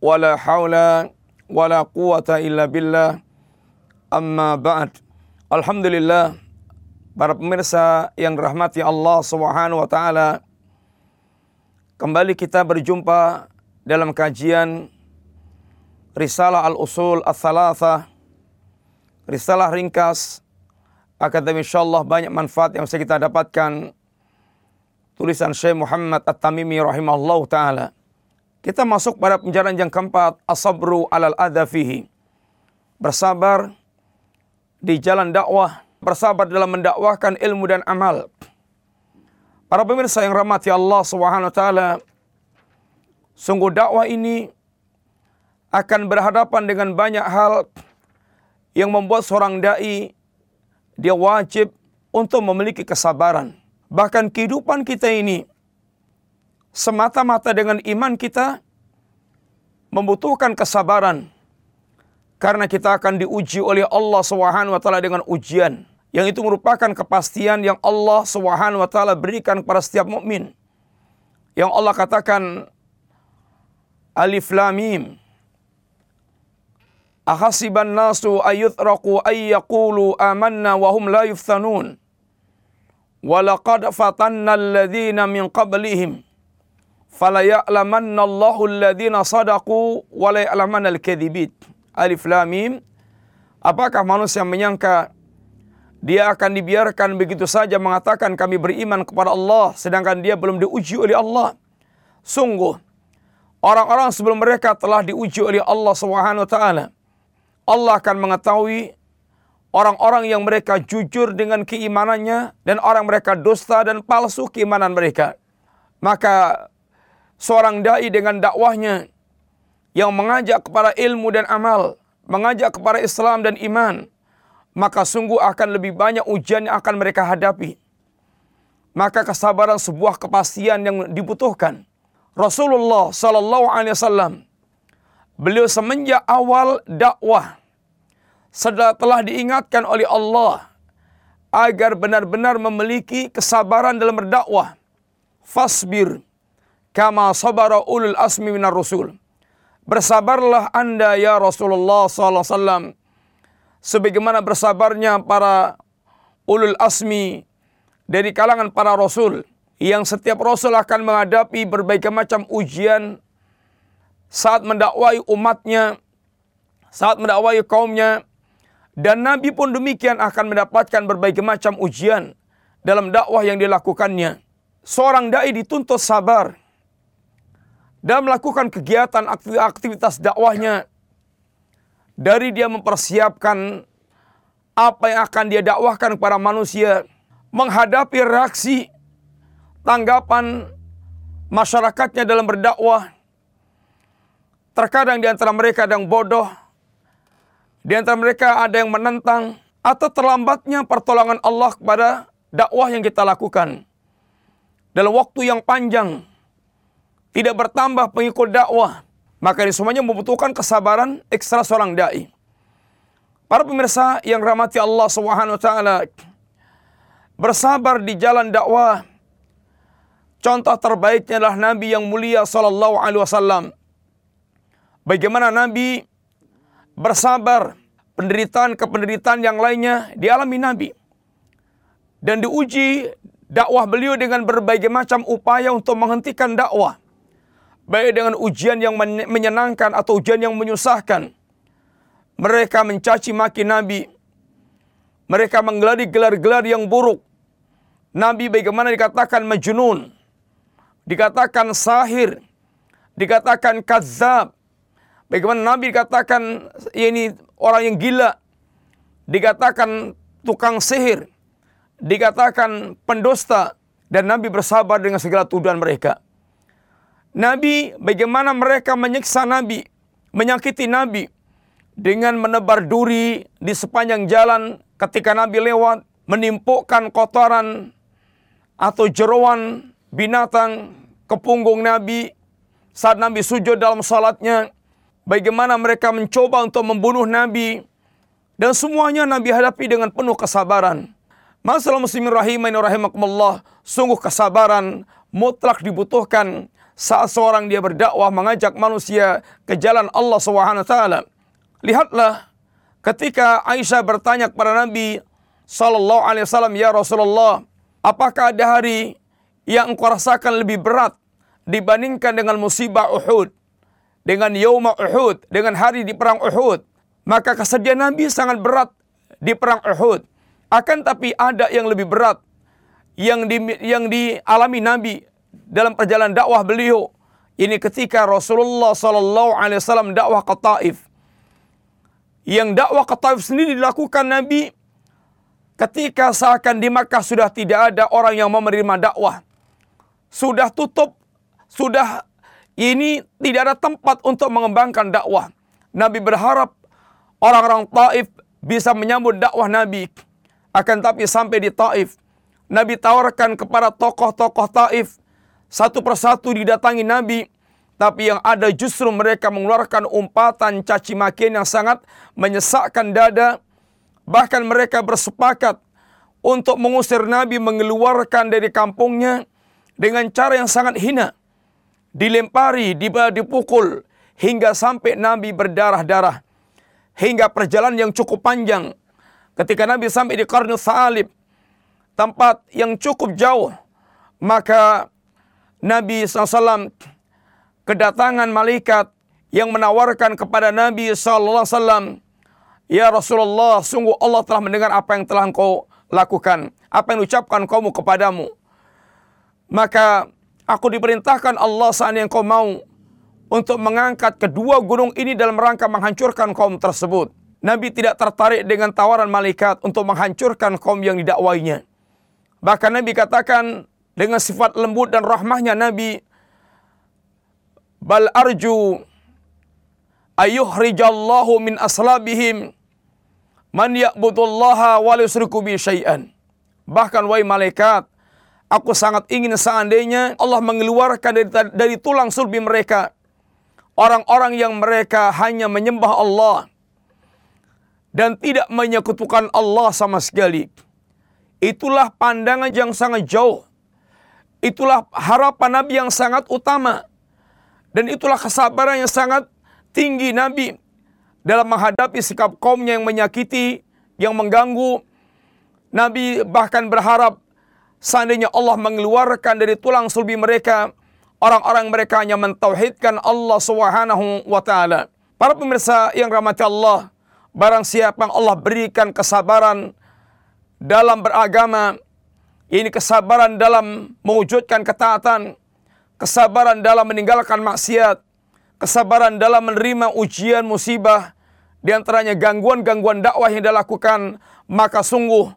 wala haula wala quwata illa billah. Amma ba'd. Alhamdulillah para pemirsa yang dirahmati Allah Subhanahu wa taala kembali kita berjumpa dalam kajian Risalah Al-Usul Ats-Tsalatsah Risalah ringkas akan insyaallah banyak manfaat yang bisa kita dapatkan. Tulisan Syekh Muhammad At-Tamimi rahimahullah taala kita masuk pada penjelasan yang keempat, asabru alal adha fihi. Bersabar di jalan dakwah, bersabar dalam mendakwahkan ilmu dan amal. Para pemirsa yang rahmati Allah Subhanahu wa taala, sungguh dakwah ini akan berhadapan dengan banyak hal yang membuat seorang dai dia wajib untuk memiliki kesabaran. Bahkan kehidupan kita ini semata-mata dengan iman kita membutuhkan kesabaran karena kita akan diuji oleh Allah Subhanahu wa taala dengan ujian yang itu merupakan kepastian yang Allah Subhanahu wa taala berikan kepada setiap mukmin. Yang Allah katakan Alif Lam Mim. Ahasiban nasu ayyutraku ayyaqulu amanna wa hum la yuftanun. Walaqad fatanna alladhina min qablihim fala ya'lamanna Allahu alladhina sadaqu wa la ya'lamanna al-kadzibin. Alif Lam Mim. Apakah manusia menyangka dia akan dibiarkan begitu saja mengatakan kami beriman kepada Allah sedangkan dia belum diuji oleh Allah? Sungguh orang-orang sebelum mereka telah diuji oleh Allah Subhanahu wa taala. Allah akan mengetahui orang-orang yang mereka jujur dengan keimanannya dan orang mereka dusta dan palsu keimanan mereka. Maka seorang dai dengan dakwahnya yang mengajak kepada ilmu dan amal, mengajak kepada Islam dan iman, maka sungguh akan lebih banyak ujian yang akan mereka hadapi. Maka kesabaran sebuah kepastian yang dibutuhkan. Rasulullah Sallallahu Alaihi Wasallam beliau semenjak awal dakwah setelah telah diingatkan oleh Allah agar benar-benar memiliki kesabaran dalam berdakwah. Fasbir kama sabara ulul asmi minar rusul. Bersabarlah anda ya Rasulullah SAW. Sebagaimana bersabarnya para ulul asmi dari kalangan para rasul. Yang setiap rasul akan menghadapi berbagai macam ujian saat mendakwai umatnya, saat mendakwai kaumnya. Dan Nabi pun demikian akan mendapatkan berbagai macam ujian dalam dakwah yang dilakukannya. Seorang dai dituntut sabar dan melakukan kegiatan aktivitas dakwahnya. Dari dia mempersiapkan apa yang akan dia dakwahkan kepada manusia menghadapi reaksi tanggapan masyarakatnya dalam berdakwah. Terkadang di antara mereka ada yang bodoh di antara mereka ada yang menentang atau terlambatnya pertolongan Allah kepada dakwah yang kita lakukan. Dalam waktu yang panjang tidak bertambah pengikut dakwah, maka ini semuanya membutuhkan kesabaran ekstra seorang dai. Para pemirsa yang rahmati Allah Subhanahu wa taala, bersabar di jalan dakwah. Contoh terbaiknya adalah Nabi yang mulia sallallahu alaihi wasallam. Bagaimana Nabi bersabar penderitaan ke penderitaan yang lainnya dialami Nabi. Dan diuji dakwah beliau dengan berbagai macam upaya untuk menghentikan dakwah baik dengan ujian yang menyenangkan atau ujian yang menyusahkan. Mereka mencaci maki Nabi. Mereka menggelari gelar-gelar yang buruk. Nabi bagaimana dikatakan majnun. Dikatakan sahir. Dikatakan kazab. Bagaimana Nabi dikatakan ini orang yang gila. Dikatakan tukang sihir. Dikatakan pendusta. Dan Nabi bersabar dengan segala tuduhan mereka. Nabi bagaimana mereka menyiksa Nabi menyakiti Nabi dengan menebar duri di sepanjang jalan ketika Nabi lewat, menimpukkan kotoran atau jeruan binatang ke punggung Nabi saat Nabi sujud dalam salatnya. Bagaimana mereka mencoba untuk membunuh Nabi dan semuanya Nabi hadapi dengan penuh kesabaran. Masalah muslimin rahimahini rahimakumullah, sungguh kesabaran mutlak dibutuhkan saat seorang dia berdakwah mengajak manusia ke jalan Allah Subhanahu taala. Lihatlah ketika Aisyah bertanya kepada Nabi sallallahu alaihi wasallam, "Ya Rasulullah, apakah ada hari yang engkau rasakan lebih berat dibandingkan dengan musibah Uhud?" Dengan Yauma Uhud, dengan hari di perang Uhud, maka kesedihan Nabi sangat berat di perang Uhud. Akan tapi ada yang lebih berat yang di, yang dialami Nabi dalam perjalanan dakwah beliau. Ini ketika Rasulullah Sallallahu Alaihi Wasallam dakwah ke Taif. Yang dakwah ke Taif sendiri dilakukan Nabi ketika seakan di Makkah sudah tidak ada orang yang mau menerima dakwah. Sudah tutup, sudah ini tidak ada tempat untuk mengembangkan dakwah. Nabi berharap orang-orang Taif bisa menyambut dakwah Nabi akan tapi sampai di Taif, Nabi tawarkan kepada tokoh-tokoh Taif, satu persatu didatangi Nabi, tapi yang ada justru mereka mengeluarkan umpatan caci makian yang sangat menyesakkan dada. Bahkan mereka bersepakat untuk mengusir Nabi mengeluarkan dari kampungnya dengan cara yang sangat hina. Dilempari, dipukul, hingga sampai Nabi berdarah-darah. Hingga perjalanan yang cukup panjang Ketika Nabi sampai di Qarnu Salib, tempat yang cukup jauh, maka Nabi SAW kedatangan malaikat yang menawarkan kepada Nabi SAW, Ya Rasulullah, sungguh Allah telah mendengar apa yang telah engkau lakukan, apa yang ucapkan kamu kepadamu. Maka aku diperintahkan Allah saat yang kau mau untuk mengangkat kedua gunung ini dalam rangka menghancurkan kaum tersebut. Nabi tidak tertarik dengan tawaran malaikat untuk menghancurkan kaum yang didakwainya. Bahkan Nabi katakan dengan sifat lembut dan rahmahnya Nabi bal arju ayuhrijallahu min aslabihim man ya'budullaha wa yusriku bi syai'an. Bahkan wahai malaikat, aku sangat ingin seandainya Allah mengeluarkan dari, dari tulang sulbi mereka orang-orang yang mereka hanya menyembah Allah dan tidak menyekutukan Allah sama sekali. Itulah pandangan yang sangat jauh. Itulah harapan Nabi yang sangat utama. Dan itulah kesabaran yang sangat tinggi Nabi dalam menghadapi sikap kaumnya yang menyakiti, yang mengganggu. Nabi bahkan berharap seandainya Allah mengeluarkan dari tulang sulbi mereka orang-orang mereka hanya mentauhidkan Allah Subhanahu wa taala. Para pemirsa yang rahmati Allah, Barang siapa yang Allah berikan kesabaran dalam beragama, ini kesabaran dalam mewujudkan ketaatan, kesabaran dalam meninggalkan maksiat, kesabaran dalam menerima ujian musibah, di antaranya gangguan-gangguan dakwah yang dilakukan, maka sungguh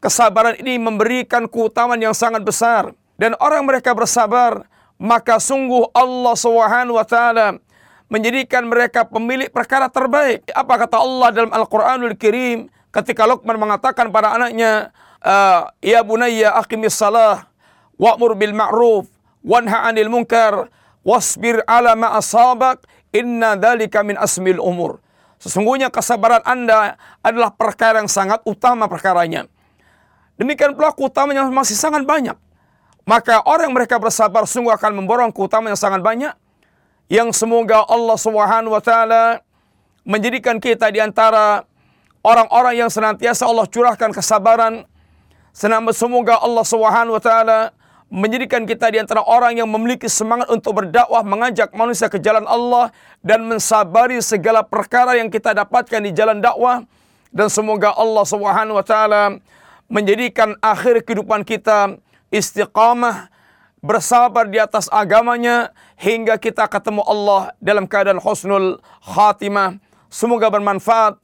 kesabaran ini memberikan keutamaan yang sangat besar. Dan orang mereka bersabar, maka sungguh Allah Subhanahu wa taala menjadikan mereka pemilik perkara terbaik. Apa kata Allah dalam Al-Quranul Karim ketika Luqman mengatakan pada anaknya, uh, Ya bunayya aqimis salah, wa'mur bil ma'ruf, wanha anil munkar, wasbir ala ma asabak, inna dhalika min asmil umur. Sesungguhnya kesabaran anda adalah perkara yang sangat utama perkaranya. Demikian pula keutamanya masih sangat banyak. Maka orang yang mereka bersabar sungguh akan memborong keutamaan yang sangat banyak yang semoga Allah Subhanahu wa taala menjadikan kita di antara orang-orang yang senantiasa Allah curahkan kesabaran. Semoga Allah Subhanahu wa taala menjadikan kita di antara orang yang memiliki semangat untuk berdakwah, mengajak manusia ke jalan Allah dan mensabari segala perkara yang kita dapatkan di jalan dakwah dan semoga Allah Subhanahu wa taala menjadikan akhir kehidupan kita istiqamah bersabar di atas agamanya hingga kita ketemu Allah dalam keadaan husnul khatimah. Semoga bermanfaat.